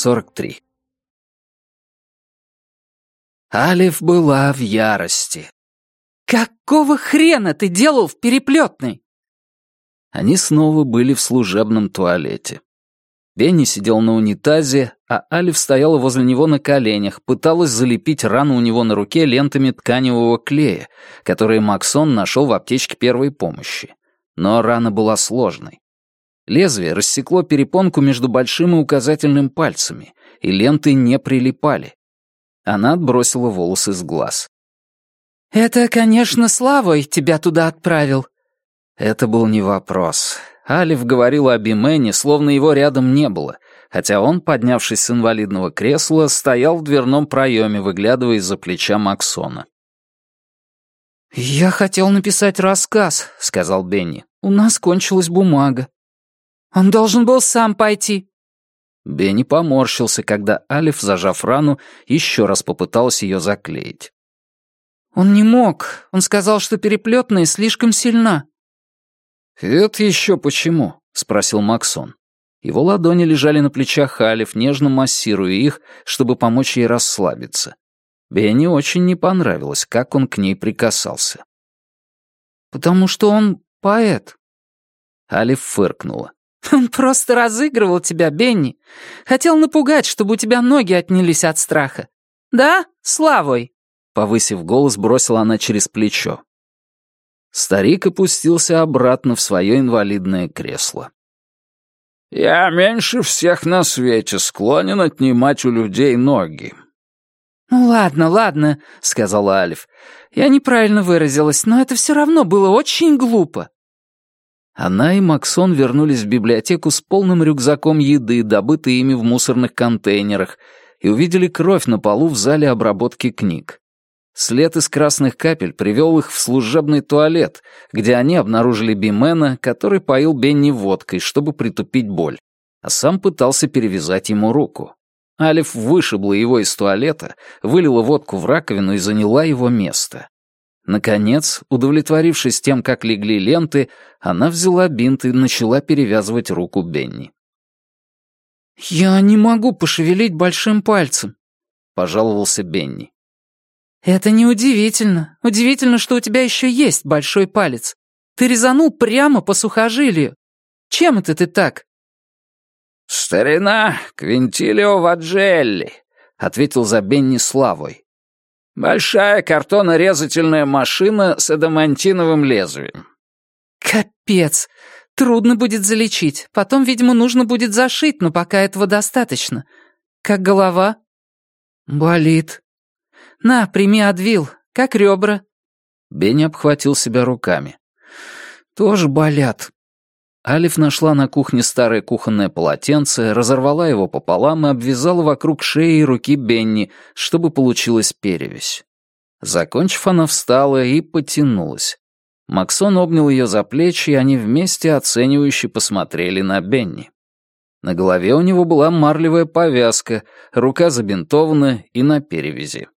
43. Алиф была в ярости. «Какого хрена ты делал в переплетной?» Они снова были в служебном туалете. Бенни сидел на унитазе, а Алиф стояла возле него на коленях, пыталась залепить рану у него на руке лентами тканевого клея, которые Максон нашел в аптечке первой помощи. Но рана была сложной. Лезвие рассекло перепонку между большим и указательным пальцами, и ленты не прилипали. Она отбросила волосы с глаз. «Это, конечно, Славой тебя туда отправил». Это был не вопрос. Алиф говорил о Бимене, словно его рядом не было, хотя он, поднявшись с инвалидного кресла, стоял в дверном проеме, выглядывая из-за плеча Максона. «Я хотел написать рассказ», — сказал Бенни. «У нас кончилась бумага». «Он должен был сам пойти». Бенни поморщился, когда Алиф, зажав рану, еще раз попыталась ее заклеить. «Он не мог. Он сказал, что переплетная слишком сильна». «Это еще почему?» — спросил Максон. Его ладони лежали на плечах Алиф, нежно массируя их, чтобы помочь ей расслабиться. Бенни очень не понравилось, как он к ней прикасался. «Потому что он поэт». Алиф фыркнула. «Он просто разыгрывал тебя, Бенни. Хотел напугать, чтобы у тебя ноги отнялись от страха. Да, Славой?» Повысив голос, бросила она через плечо. Старик опустился обратно в свое инвалидное кресло. «Я меньше всех на свете склонен отнимать у людей ноги». «Ну ладно, ладно», — сказала Алиф. «Я неправильно выразилась, но это все равно было очень глупо». Она и Максон вернулись в библиотеку с полным рюкзаком еды, добытой ими в мусорных контейнерах, и увидели кровь на полу в зале обработки книг. След из красных капель привел их в служебный туалет, где они обнаружили Бимена, который поил Бенни водкой, чтобы притупить боль, а сам пытался перевязать ему руку. Алиф вышибла его из туалета, вылила водку в раковину и заняла его место. Наконец, удовлетворившись тем, как легли ленты, она взяла бинт и начала перевязывать руку Бенни. «Я не могу пошевелить большим пальцем», — пожаловался Бенни. «Это неудивительно. Удивительно, что у тебя еще есть большой палец. Ты резанул прямо по сухожилию. Чем это ты так?» «Старина Квинтилио Ваджелли», — ответил за Бенни Славой. «Большая картонорезательная машина с адамантиновым лезвием». «Капец! Трудно будет залечить. Потом, видимо, нужно будет зашить, но пока этого достаточно. Как голова?» «Болит», «На, прими Адвил, как ребра». Бенни обхватил себя руками. «Тоже болят». Алиф нашла на кухне старое кухонное полотенце, разорвала его пополам и обвязала вокруг шеи и руки Бенни, чтобы получилась перевязь. Закончив, она встала и потянулась. Максон обнял ее за плечи, и они вместе оценивающе посмотрели на Бенни. На голове у него была марлевая повязка, рука забинтована и на перевязи.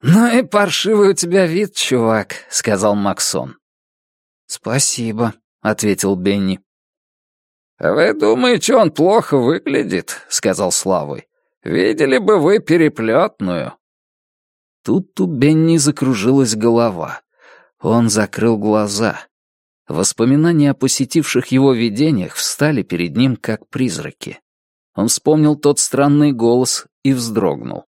«Ну и паршивый у тебя вид, чувак», — сказал Максон. «Спасибо», — ответил Бенни. «Вы думаете, он плохо выглядит?» — сказал Славой. «Видели бы вы переплетную». Тут у Бенни закружилась голова. Он закрыл глаза. Воспоминания о посетивших его видениях встали перед ним как призраки. Он вспомнил тот странный голос и вздрогнул.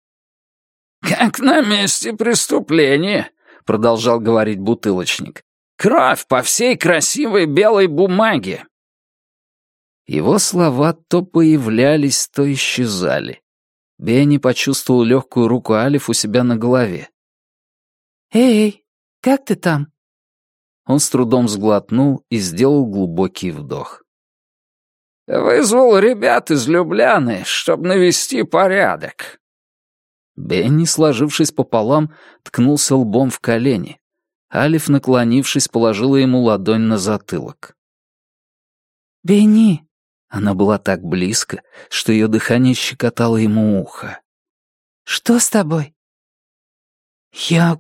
«Как на месте преступления», — продолжал говорить бутылочник. «Кровь по всей красивой белой бумаге». Его слова то появлялись, то исчезали. Бенни почувствовал легкую руку Алиф у себя на голове. «Эй, как ты там?» Он с трудом сглотнул и сделал глубокий вдох. «Вызвал ребят из Любляны, чтобы навести порядок. Бенни, сложившись пополам, ткнулся лбом в колени. Алиф, наклонившись, положила ему ладонь на затылок. «Бенни!» Она была так близко, что ее дыхание щекотало ему ухо. «Что с тобой?» «Я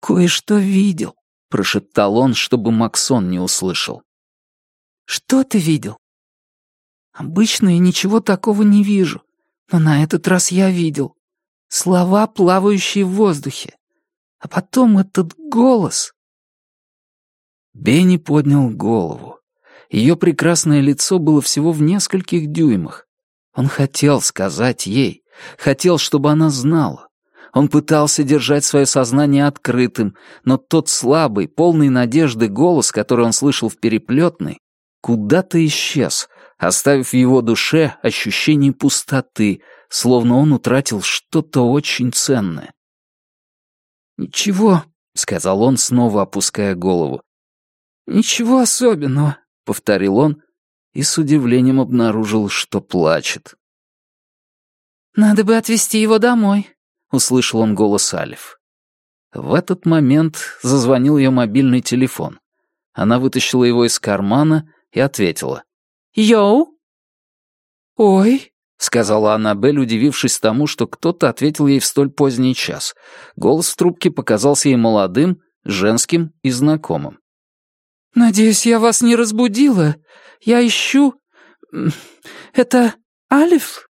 кое-что видел», — прошептал он, чтобы Максон не услышал. «Что ты видел?» «Обычно я ничего такого не вижу. Но на этот раз я видел. Слова, плавающие в воздухе. А потом этот голос. Бенни поднял голову. Ее прекрасное лицо было всего в нескольких дюймах. Он хотел сказать ей, хотел, чтобы она знала. Он пытался держать свое сознание открытым, но тот слабый, полный надежды голос, который он слышал в переплетной, куда-то исчез, оставив в его душе ощущение пустоты, словно он утратил что-то очень ценное. «Ничего», — сказал он, снова опуская голову. «Ничего особенного», — повторил он и с удивлением обнаружил, что плачет. «Надо бы отвезти его домой», — услышал он голос Алиф. В этот момент зазвонил ее мобильный телефон. Она вытащила его из кармана и ответила. «Йоу?» «Ой», — сказала Аннабель, удивившись тому, что кто-то ответил ей в столь поздний час. Голос в трубке показался ей молодым, женским и знакомым. «Надеюсь, я вас не разбудила. Я ищу... Это Алиф?»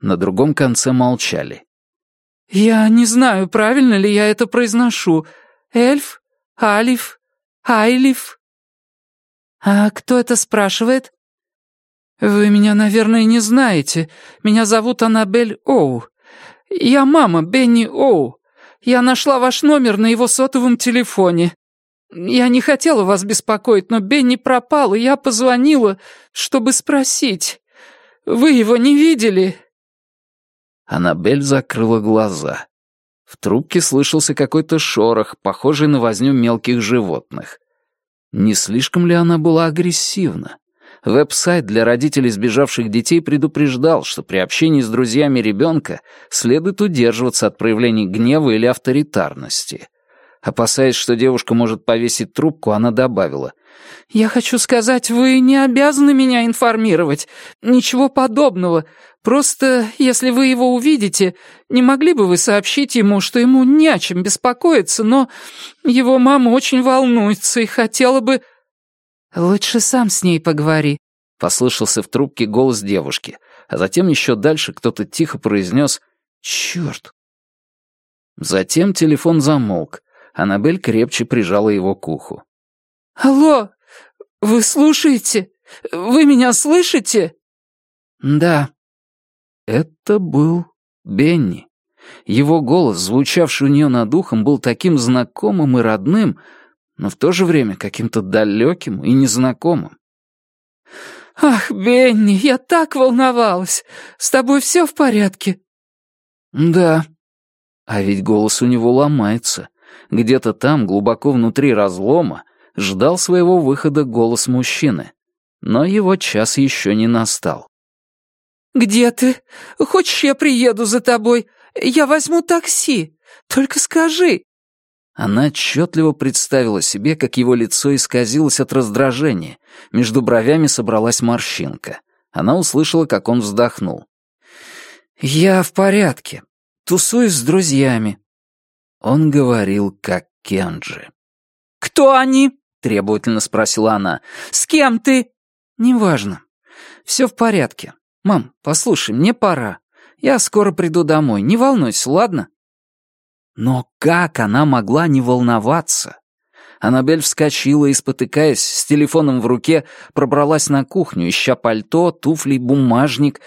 На другом конце молчали. «Я не знаю, правильно ли я это произношу. Эльф? Алиф? Айлиф?» «А кто это спрашивает?» «Вы меня, наверное, не знаете. Меня зовут Аннабель Оу. Я мама Бенни Оу. Я нашла ваш номер на его сотовом телефоне. Я не хотела вас беспокоить, но Бенни пропал, и я позвонила, чтобы спросить. Вы его не видели?» Аннабель закрыла глаза. В трубке слышался какой-то шорох, похожий на возню мелких животных. Не слишком ли она была агрессивна? Веб-сайт для родителей сбежавших детей предупреждал, что при общении с друзьями ребенка следует удерживаться от проявлений гнева или авторитарности. Опасаясь, что девушка может повесить трубку, она добавила. «Я хочу сказать, вы не обязаны меня информировать. Ничего подобного. Просто, если вы его увидите, не могли бы вы сообщить ему, что ему не о чем беспокоиться, но его мама очень волнуется и хотела бы...» «Лучше сам с ней поговори», — послышался в трубке голос девушки, а затем еще дальше кто-то тихо произнес «Черт!». Затем телефон замолк, Аннабель крепче прижала его к уху. «Алло, вы слушаете? Вы меня слышите?» «Да». Это был Бенни. Его голос, звучавший у нее над ухом, был таким знакомым и родным, но в то же время каким-то далеким и незнакомым. «Ах, Бенни, я так волновалась! С тобой все в порядке?» «Да». А ведь голос у него ломается. Где-то там, глубоко внутри разлома, ждал своего выхода голос мужчины. Но его час еще не настал. «Где ты? Хочешь, я приеду за тобой? Я возьму такси. Только скажи». Она отчетливо представила себе, как его лицо исказилось от раздражения. Между бровями собралась морщинка. Она услышала, как он вздохнул. «Я в порядке. Тусуюсь с друзьями». Он говорил, как Кенджи. «Кто они?» — требовательно спросила она. «С кем ты?» «Неважно. Все в порядке. Мам, послушай, мне пора. Я скоро приду домой. Не волнуйся, ладно?» Но как она могла не волноваться? Аннабель вскочила и, спотыкаясь, с телефоном в руке, пробралась на кухню, ища пальто, туфли, бумажник.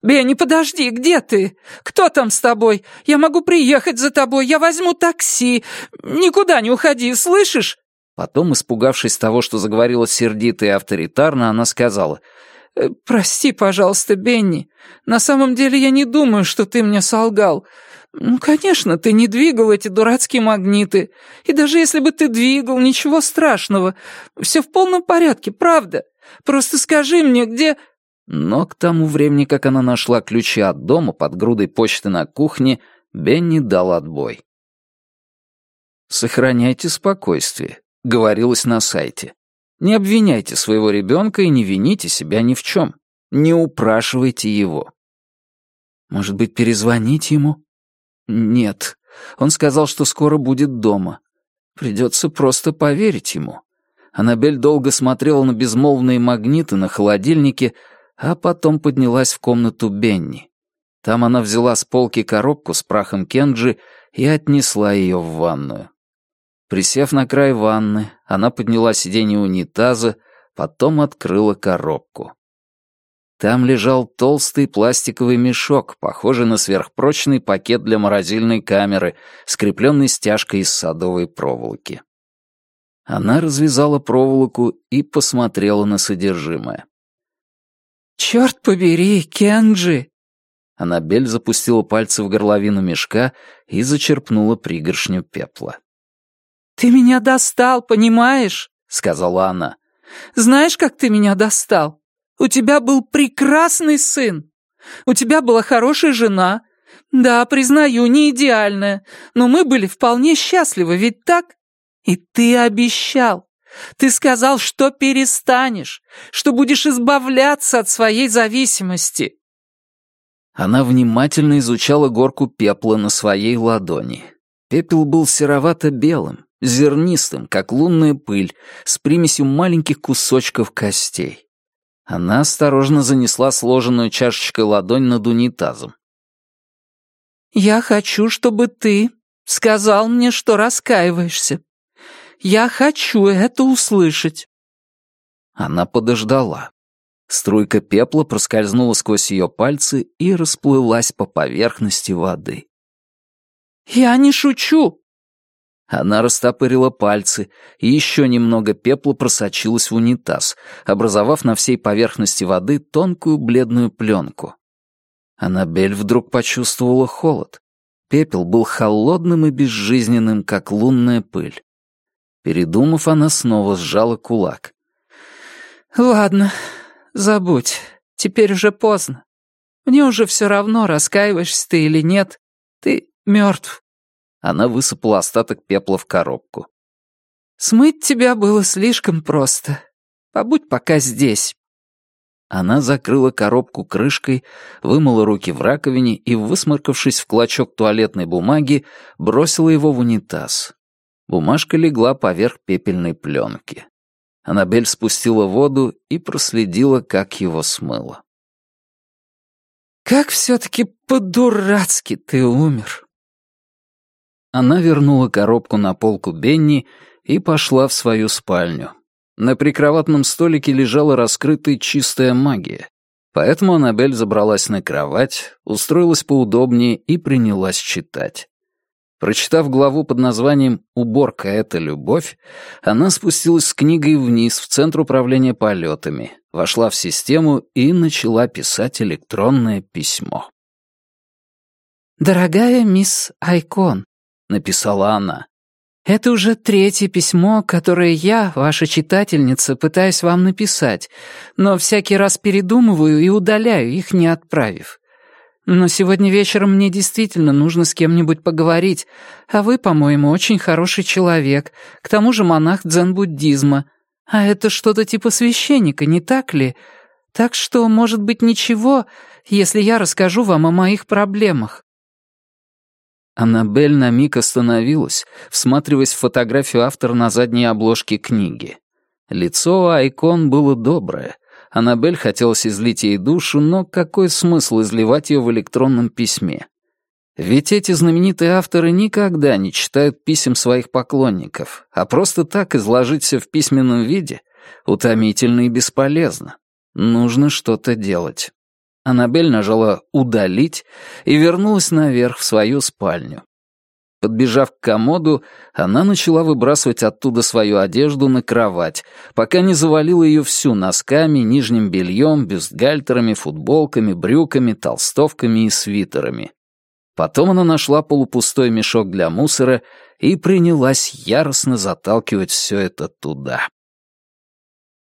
«Бенни, подожди, где ты? Кто там с тобой? Я могу приехать за тобой, я возьму такси. Никуда не уходи, слышишь?» Потом, испугавшись того, что заговорила сердито и авторитарно, она сказала, «Э, «Прости, пожалуйста, Бенни. На самом деле я не думаю, что ты мне солгал. «Ну, конечно, ты не двигал эти дурацкие магниты. И даже если бы ты двигал, ничего страшного. Все в полном порядке, правда. Просто скажи мне, где...» Но к тому времени, как она нашла ключи от дома под грудой почты на кухне, Бенни дал отбой. «Сохраняйте спокойствие», — говорилось на сайте. «Не обвиняйте своего ребенка и не вините себя ни в чем. Не упрашивайте его». «Может быть, перезвонить ему?» «Нет. Он сказал, что скоро будет дома. Придется просто поверить ему». Аннабель долго смотрела на безмолвные магниты на холодильнике, а потом поднялась в комнату Бенни. Там она взяла с полки коробку с прахом Кенджи и отнесла ее в ванную. Присев на край ванны, она подняла сиденье унитаза, потом открыла коробку. Там лежал толстый пластиковый мешок, похожий на сверхпрочный пакет для морозильной камеры, скрепленный стяжкой из садовой проволоки. Она развязала проволоку и посмотрела на содержимое. «Черт побери, Кенджи!» Аннабель запустила пальцы в горловину мешка и зачерпнула пригоршню пепла. «Ты меня достал, понимаешь?» — сказала она. «Знаешь, как ты меня достал? У тебя был прекрасный сын. У тебя была хорошая жена. Да, признаю, не идеальная, но мы были вполне счастливы, ведь так? И ты обещал. Ты сказал, что перестанешь, что будешь избавляться от своей зависимости. Она внимательно изучала горку пепла на своей ладони. Пепел был серовато-белым, зернистым, как лунная пыль, с примесью маленьких кусочков костей. Она осторожно занесла сложенную чашечкой ладонь над унитазом. «Я хочу, чтобы ты сказал мне, что раскаиваешься. Я хочу это услышать». Она подождала. Струйка пепла проскользнула сквозь ее пальцы и расплылась по поверхности воды. «Я не шучу!» Она растопырила пальцы, и еще немного пепла просочилось в унитаз, образовав на всей поверхности воды тонкую бледную пленку. Аннабель вдруг почувствовала холод. Пепел был холодным и безжизненным, как лунная пыль. Передумав, она снова сжала кулак. «Ладно, забудь. Теперь уже поздно. Мне уже все равно, раскаиваешься ты или нет. Ты мертв. Она высыпала остаток пепла в коробку. «Смыть тебя было слишком просто. Побудь пока здесь». Она закрыла коробку крышкой, вымыла руки в раковине и, высморкавшись в клочок туалетной бумаги, бросила его в унитаз. Бумажка легла поверх пепельной пленки. Аннабель спустила воду и проследила, как его смыло. «Как все-таки по-дурацки ты умер!» Она вернула коробку на полку Бенни и пошла в свою спальню. На прикроватном столике лежала раскрытая чистая магия, поэтому Аннабель забралась на кровать, устроилась поудобнее и принялась читать. Прочитав главу под названием «Уборка — это любовь», она спустилась с книгой вниз в Центр управления полетами, вошла в систему и начала писать электронное письмо. «Дорогая мисс Айкон, — написала она. «Это уже третье письмо, которое я, ваша читательница, пытаюсь вам написать, но всякий раз передумываю и удаляю их, не отправив. Но сегодня вечером мне действительно нужно с кем-нибудь поговорить, а вы, по-моему, очень хороший человек, к тому же монах дзен-буддизма. А это что-то типа священника, не так ли? Так что, может быть, ничего, если я расскажу вам о моих проблемах. Аннабель на миг остановилась, всматриваясь в фотографию автора на задней обложке книги. Лицо у Айкон было доброе. Аннабель хотелось излить ей душу, но какой смысл изливать ее в электронном письме? Ведь эти знаменитые авторы никогда не читают писем своих поклонников, а просто так изложить все в письменном виде утомительно и бесполезно. Нужно что-то делать. Аннабель нажала «Удалить» и вернулась наверх в свою спальню. Подбежав к комоду, она начала выбрасывать оттуда свою одежду на кровать, пока не завалила ее всю носками, нижним бельем, бюстгальтерами, футболками, брюками, толстовками и свитерами. Потом она нашла полупустой мешок для мусора и принялась яростно заталкивать все это туда.